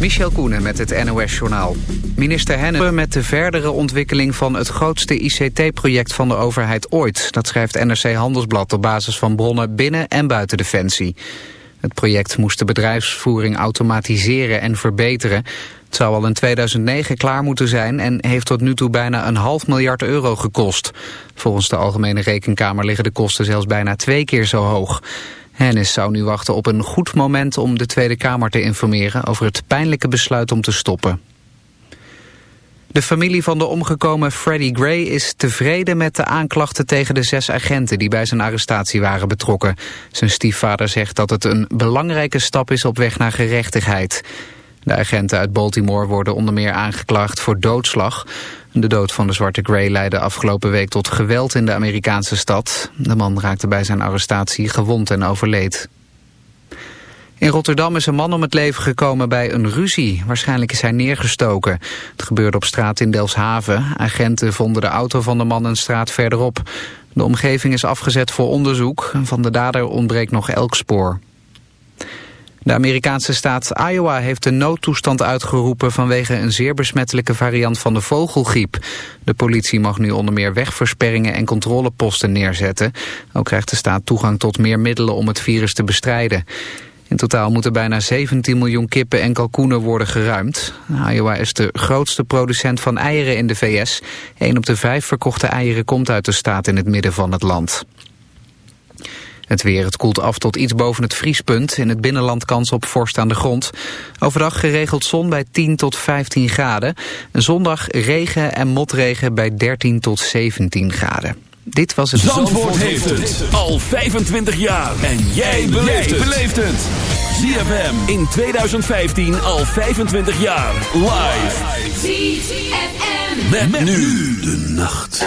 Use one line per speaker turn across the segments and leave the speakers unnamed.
Michel Koenen met het NOS-journaal. Minister Henne met de verdere ontwikkeling van het grootste ICT-project van de overheid ooit. Dat schrijft NRC Handelsblad op basis van bronnen binnen en buiten Defensie. Het project moest de bedrijfsvoering automatiseren en verbeteren. Het zou al in 2009 klaar moeten zijn en heeft tot nu toe bijna een half miljard euro gekost. Volgens de Algemene Rekenkamer liggen de kosten zelfs bijna twee keer zo hoog. Hennis zou nu wachten op een goed moment om de Tweede Kamer te informeren over het pijnlijke besluit om te stoppen. De familie van de omgekomen Freddie Gray is tevreden met de aanklachten tegen de zes agenten die bij zijn arrestatie waren betrokken. Zijn stiefvader zegt dat het een belangrijke stap is op weg naar gerechtigheid. De agenten uit Baltimore worden onder meer aangeklaagd voor doodslag. De dood van de zwarte Gray leidde afgelopen week tot geweld in de Amerikaanse stad. De man raakte bij zijn arrestatie gewond en overleed. In Rotterdam is een man om het leven gekomen bij een ruzie. Waarschijnlijk is hij neergestoken. Het gebeurde op straat in Delfshaven. Agenten vonden de auto van de man een straat verderop. De omgeving is afgezet voor onderzoek. Van de dader ontbreekt nog elk spoor. De Amerikaanse staat Iowa heeft een noodtoestand uitgeroepen vanwege een zeer besmettelijke variant van de vogelgriep. De politie mag nu onder meer wegversperringen en controleposten neerzetten. Ook krijgt de staat toegang tot meer middelen om het virus te bestrijden. In totaal moeten bijna 17 miljoen kippen en kalkoenen worden geruimd. Iowa is de grootste producent van eieren in de VS. Een op de vijf verkochte eieren komt uit de staat in het midden van het land. Het weer, het koelt af tot iets boven het vriespunt. In het binnenland kans op vorst aan de grond. Overdag geregeld zon bij 10 tot 15 graden. Zondag regen en motregen bij 13 tot 17 graden. Dit was het... Zandvoort,
Zandvoort heeft het al 25 jaar. En jij beleeft het. ZFM in 2015 al 25 jaar. Live. ZFM. Met, nu de nacht.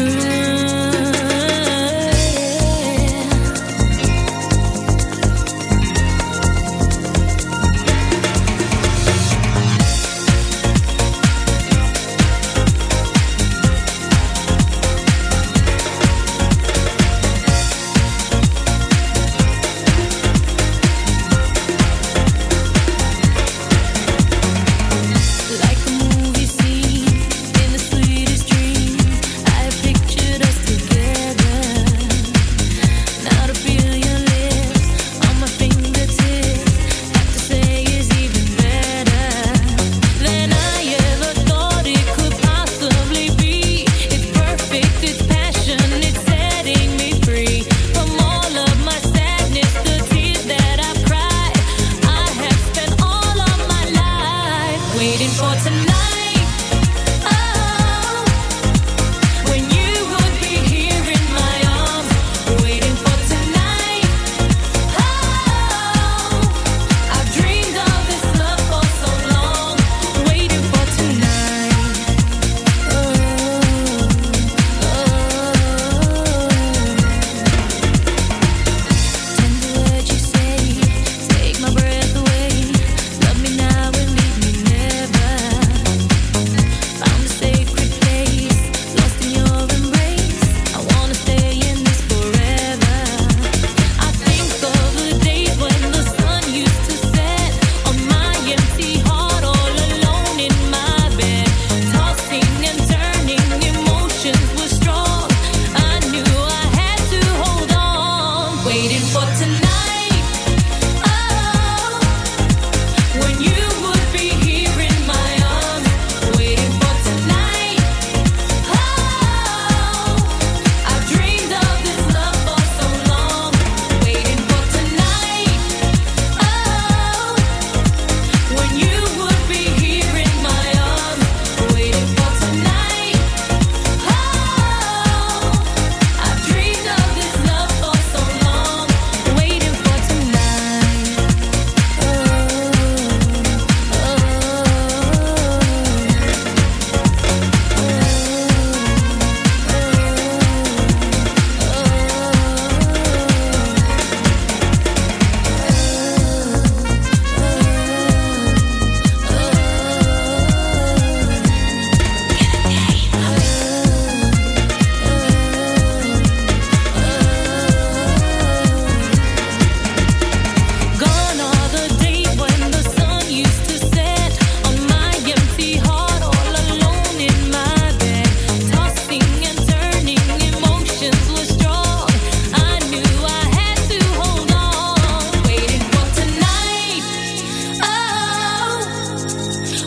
Ooh.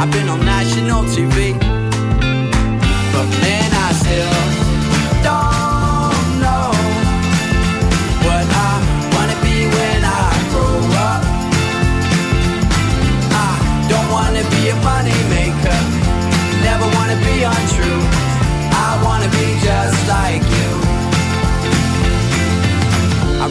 I've been on national TV,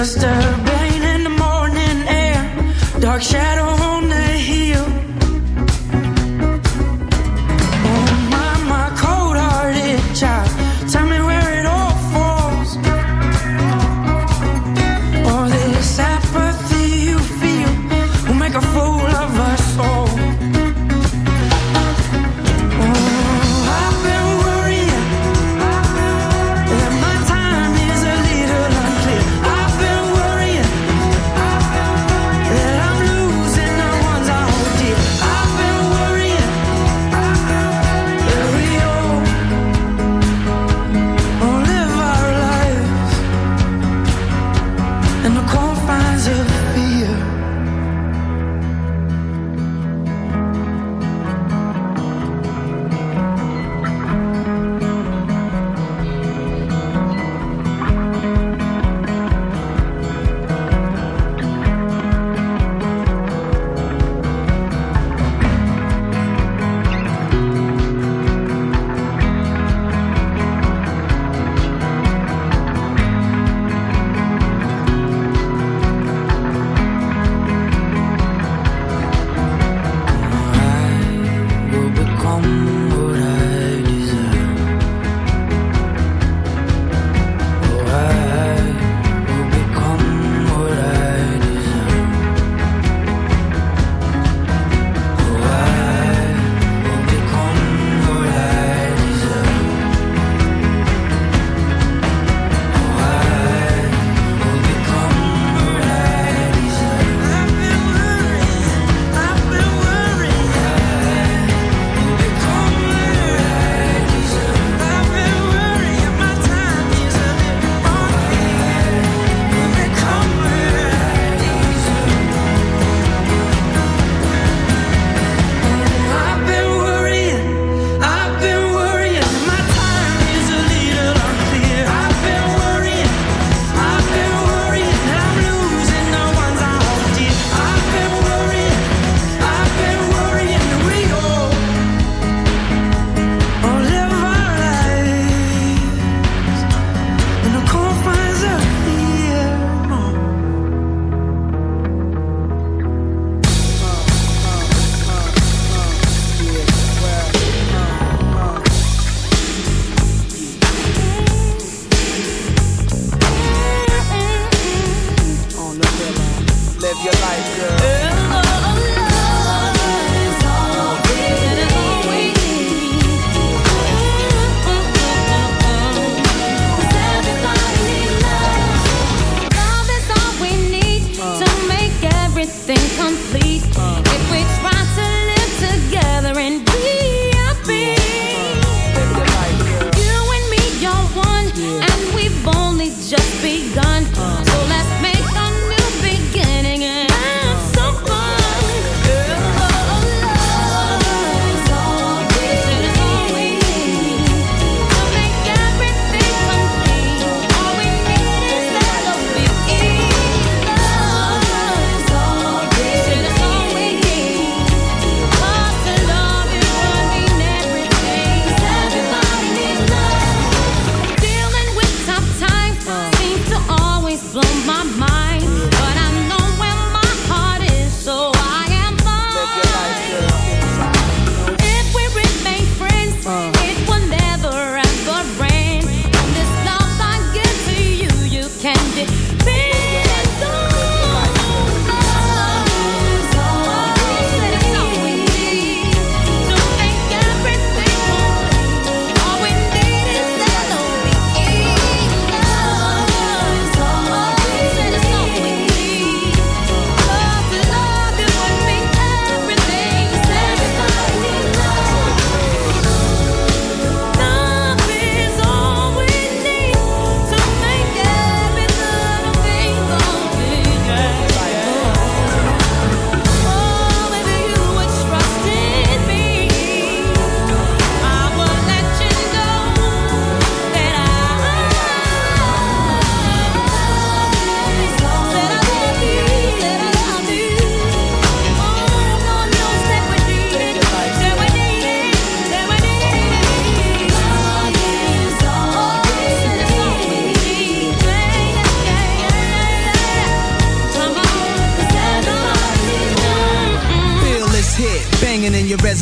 just a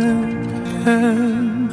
hand.